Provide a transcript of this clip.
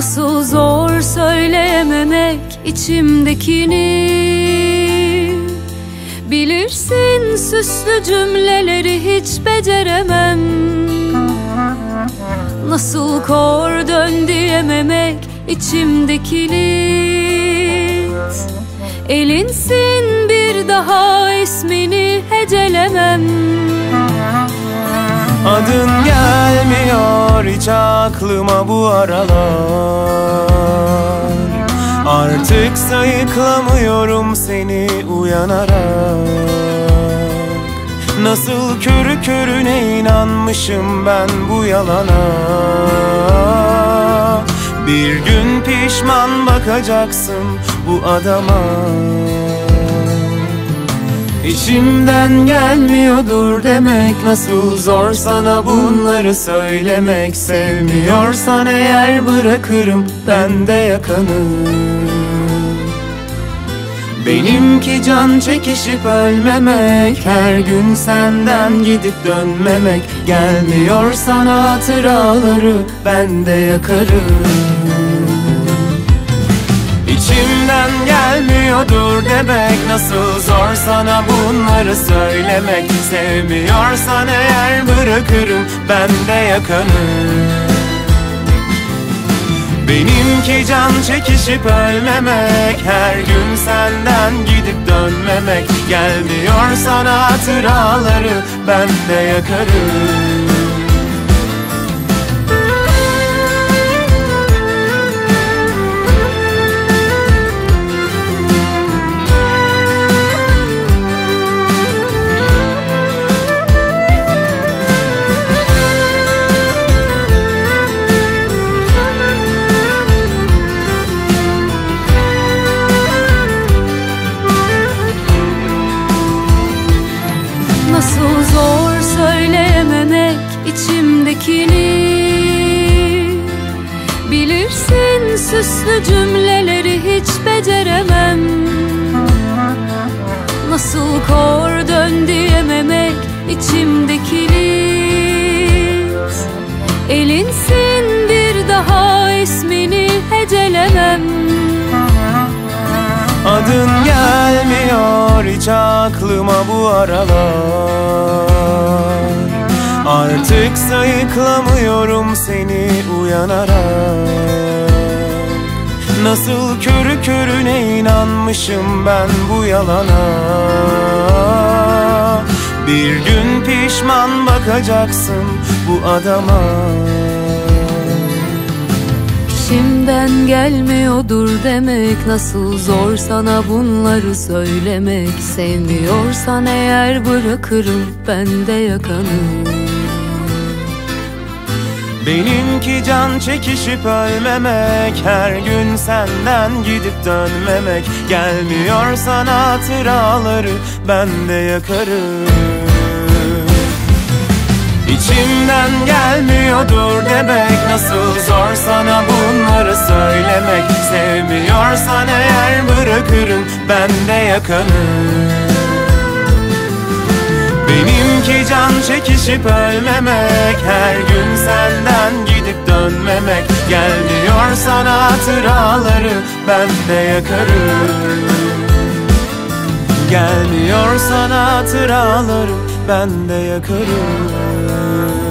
Nasıl zor söyleyememek içimdekini. Bilirsin süslü cümleleri hiç beceremem. Nasıl kor dön diyememek içimdekini. Elinsin bir daha ismini hecelemem. Adın hiç aklıma bu aralar. Artık sayıklamıyorum seni uyanarak. Nasıl körü körüne inanmışım ben bu yalana. Bir gün pişman bakacaksın bu adama İçimden gelmiyordur demek. Nasıl zor sana bunları söylemek. Sevmiyorsan eğer bırakırım ben de yakanı Benimki can çekişip ölmemek. Her gün senden gidip dönmemek. Gelmiyor sana hatıraları ben de yakarım İçimden gelmiyordur demek. Nasıl zor sana bunları söylemek. Sevmiyorsan eğer bırakırım ben de yakanı. Benimki can çekişip ölmemek. Her gün senden gidip dönmemek. Gelmiyor sana hatıraları ben de yakarım süslü cümleleri hiç beceremem. Nasıl kor dön diyememek içimdekini Elinsin bir daha ismini hecelemem. Adın gelmiyor hiç aklıma bu aralar. Artık sayıklamıyorum seni uyanarak Nasıl körü körüne inanmışım ben bu yalana? Bir gün pişman bakacaksın bu adama. İçimden gelmiyordur demek Nasıl zor sana bunları söylemek. Sevmiyorsan eğer bırakırım ben de yakanı Benimki can çekişip ölmemek Her gün senden gidip dönmemek. Gelmiyor sana hatıraları ben de yakarım. İçimden gelmiyordur demek Nasıl zor sana bunları söylemek. Sevmiyorsan eğer bırakırım ben de yakanı Benimki can çekişip ölmemek Her gün senden gidip dönmemek. Gelmiyor sana hatıraları ben de yakarım. Gelmiyor sana hatıraları ben de yakarım